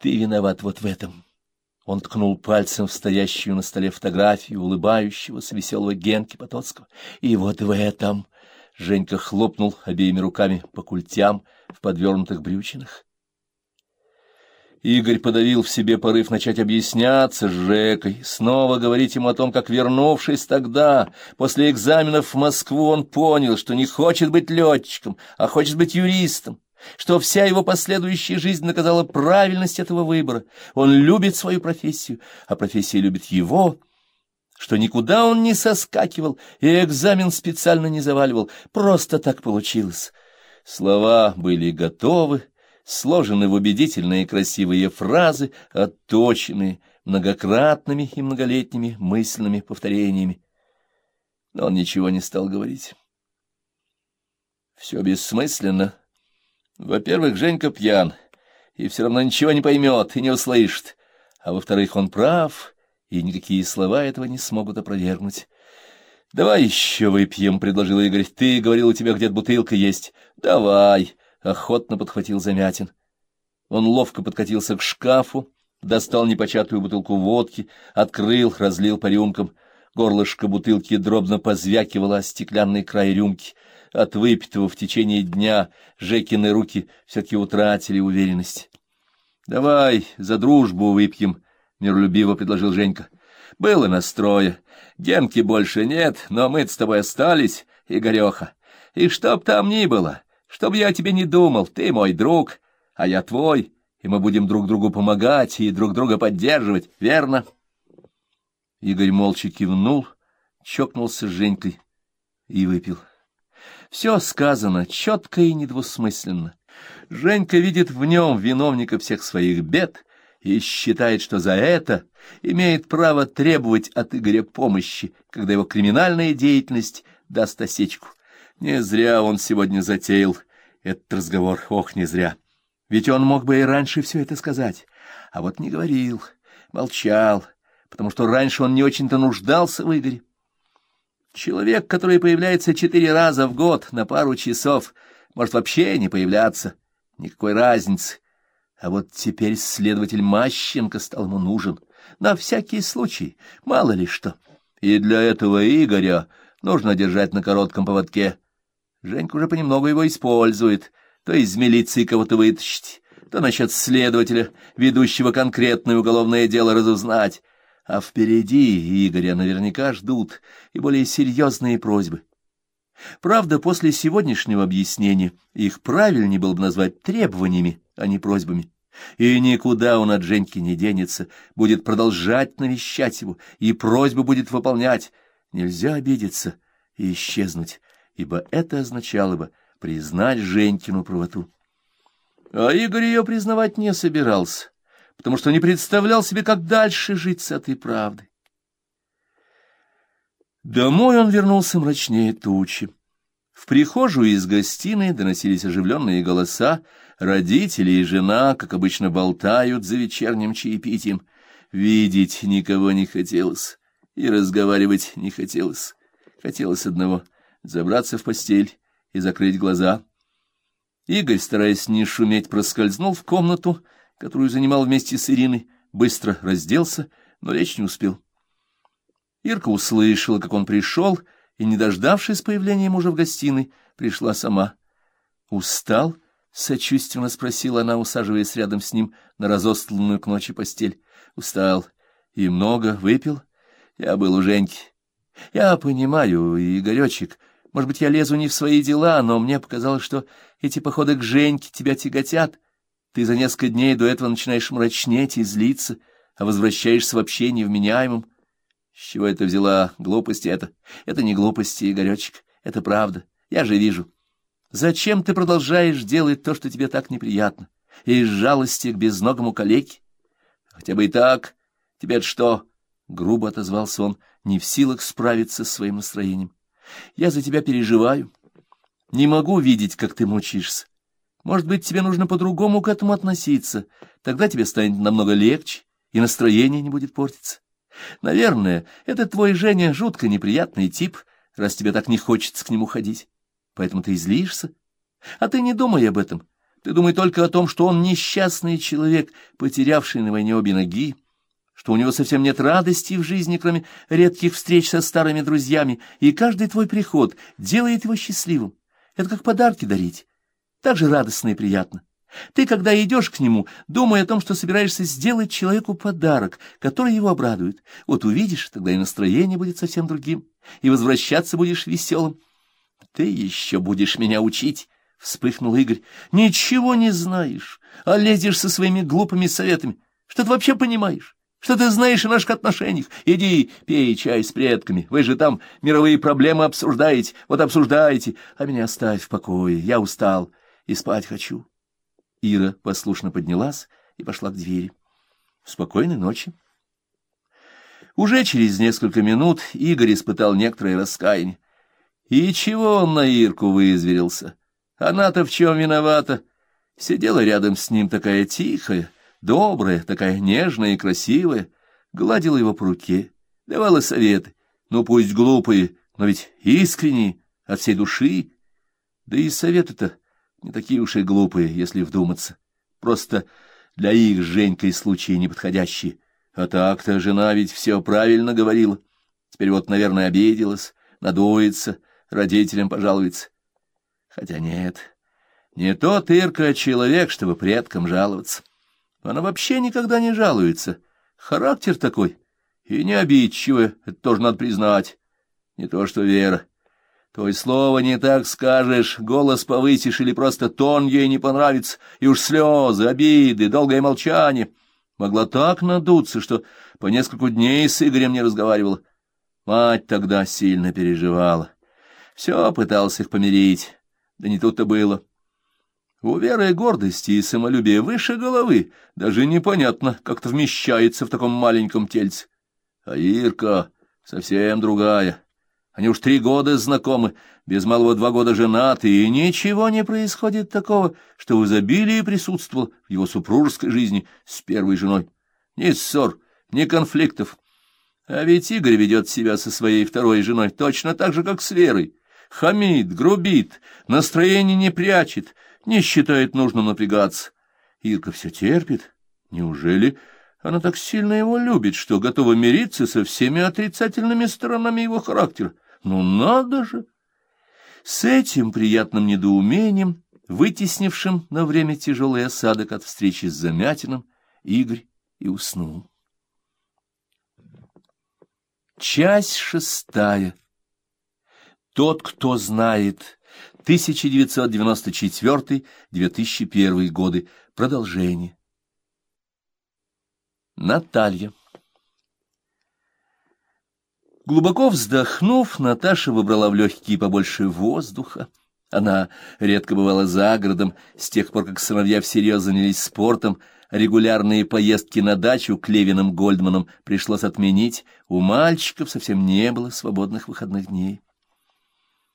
Ты виноват вот в этом. Он ткнул пальцем в стоящую на столе фотографию улыбающегося веселого Генки Потоцкого. И вот в этом... Женька хлопнул обеими руками по культям в подвернутых брючинах. Игорь подавил в себе порыв начать объясняться с Жекой, снова говорить ему о том, как, вернувшись тогда, после экзаменов в Москву, он понял, что не хочет быть летчиком, а хочет быть юристом, что вся его последующая жизнь наказала правильность этого выбора. Он любит свою профессию, а профессия любит его, что никуда он не соскакивал и экзамен специально не заваливал, просто так получилось. Слова были готовы, сложены в убедительные красивые фразы, отточенные многократными и многолетними мысленными повторениями. Но он ничего не стал говорить. Все бессмысленно. Во-первых, Женька пьян, и все равно ничего не поймет и не услышит. А во-вторых, он прав, и никакие слова этого не смогут опровергнуть. — Давай еще выпьем, — предложил Игорь. — Ты говорил, у тебя где-то бутылка есть. — Давай охотно подхватил Замятин. Он ловко подкатился к шкафу, достал непочатую бутылку водки, открыл, разлил по рюмкам. Горлышко бутылки дробно позвякивало о стеклянный край рюмки. От выпитого в течение дня Жекины руки все-таки утратили уверенность. — Давай за дружбу выпьем, — миролюбиво предложил Женька. — Было настрое. Генки больше нет, но мы с тобой остались, Игореха. И чтоб там ни было, чтобы я тебе не думал, ты мой друг, а я твой, и мы будем друг другу помогать и друг друга поддерживать, верно? Игорь молча кивнул, чокнулся с Женькой и выпил. Все сказано четко и недвусмысленно. Женька видит в нем виновника всех своих бед и считает, что за это имеет право требовать от Игоря помощи, когда его криминальная деятельность даст осечку. Не зря он сегодня затеял этот разговор, ох, не зря. Ведь он мог бы и раньше все это сказать, а вот не говорил, молчал, потому что раньше он не очень-то нуждался в Игоре. Человек, который появляется четыре раза в год на пару часов, может вообще не появляться, никакой разницы. А вот теперь следователь Мащенко стал ему нужен, на всякий случай, мало ли что. И для этого Игоря нужно держать на коротком поводке, Женька уже понемногу его использует, то из милиции кого-то вытащить, то насчет следователя, ведущего конкретное уголовное дело, разузнать. А впереди Игоря наверняка ждут и более серьезные просьбы. Правда, после сегодняшнего объяснения их правильнее было бы назвать требованиями, а не просьбами. И никуда он от Женьки не денется, будет продолжать навещать его, и просьбы будет выполнять. Нельзя обидеться и исчезнуть ибо это означало бы признать Женькину правоту. А Игорь ее признавать не собирался, потому что не представлял себе, как дальше жить с этой правдой. Домой он вернулся мрачнее тучи. В прихожую из гостиной доносились оживленные голоса, родители и жена, как обычно, болтают за вечерним чаепитием. Видеть никого не хотелось, и разговаривать не хотелось. Хотелось одного — забраться в постель и закрыть глаза. Игорь, стараясь не шуметь, проскользнул в комнату, которую занимал вместе с Ириной, быстро разделся, но речь не успел. Ирка услышала, как он пришел, и, не дождавшись появления мужа в гостиной, пришла сама. «Устал?» — сочувственно спросила она, усаживаясь рядом с ним на разостланную к ночи постель. «Устал. И много выпил? Я был у Женьки. Я понимаю, Игоречек, может быть, я лезу не в свои дела, но мне показалось, что эти походы к Женьке тебя тяготят. Ты за несколько дней до этого начинаешь мрачнеть и злиться, а возвращаешься вообще невменяемым. С чего это взяла? Глупости это? Это не глупости, Игоречек, это правда. Я же вижу. Зачем ты продолжаешь делать то, что тебе так неприятно? Из жалости к безногому калеке? Хотя бы и так. Тебе что? Грубо отозвался он, не в силах справиться с своим настроением. Я за тебя переживаю. Не могу видеть, как ты мучаешься. Может быть, тебе нужно по-другому к этому относиться. Тогда тебе станет намного легче, и настроение не будет портиться. Наверное, этот твой Женя жутко неприятный тип, раз тебе так не хочется к нему ходить. Поэтому ты излишься. А ты не думай об этом. Ты думай только о том, что он несчастный человек, потерявший на войне обе ноги, что у него совсем нет радости в жизни, кроме редких встреч со старыми друзьями, и каждый твой приход делает его счастливым. Это как подарки дарить. Так же радостно и приятно. Ты, когда идешь к нему, думай о том, что собираешься сделать человеку подарок, который его обрадует. Вот увидишь, тогда и настроение будет совсем другим, и возвращаться будешь веселым. Ты еще будешь меня учить, — вспыхнул Игорь. — Ничего не знаешь, а лезешь со своими глупыми советами. Что ты вообще понимаешь? Что ты знаешь о наших отношениях? Иди, пей чай с предками. Вы же там мировые проблемы обсуждаете. Вот обсуждаете. А меня оставь в покое. Я устал и спать хочу. Ира послушно поднялась и пошла к двери. Спокойной ночи. Уже через несколько минут Игорь испытал некоторое раскаяние. И чего он на Ирку вызверился? Она-то в чем виновата? Сидела рядом с ним такая тихая, добрая, такая нежная и красивая, гладила его по руке, давала советы. Ну, пусть глупые, но ведь искренние, от всей души. Да и советы-то не такие уж и глупые, если вдуматься. Просто для их с Женькой случаи неподходящие. А так-то жена ведь все правильно говорила. Теперь вот, наверное, обиделась, надуется, родителям пожалуется. Хотя нет, не тот Ирка, а человек, чтобы предкам жаловаться. Она вообще никогда не жалуется. Характер такой. И не обидчивая, это тоже надо признать. Не то что Вера. То есть слово не так скажешь, голос повысишь или просто тон ей не понравится, и уж слезы, обиды, долгое молчание. Могла так надуться, что по несколько дней с Игорем не разговаривала. Мать тогда сильно переживала. Все пытался их помирить. Да не тут-то было. У Веры гордости и самолюбия выше головы, даже непонятно, как-то вмещается в таком маленьком тельце. А Ирка совсем другая. Они уж три года знакомы, без малого два года женаты, и ничего не происходит такого, что в изобилии присутствовал в его супружеской жизни с первой женой. Ни ссор, ни конфликтов. А ведь Игорь ведет себя со своей второй женой точно так же, как с Верой хамит, грубит, настроение не прячет, не считает нужным напрягаться. Ирка все терпит. Неужели она так сильно его любит, что готова мириться со всеми отрицательными сторонами его характера? Ну надо же! С этим приятным недоумением, вытеснившим на время тяжелый осадок от встречи с Замятиным, Игорь и уснул. Часть шестая. Тот, кто знает. 1994-2001 годы. Продолжение. Наталья. Глубоко вздохнув, Наташа выбрала в легкие побольше воздуха. Она редко бывала за городом, с тех пор, как сыновья всерьез занялись спортом, регулярные поездки на дачу к Левиным Гольдманам пришлось отменить, у мальчиков совсем не было свободных выходных дней.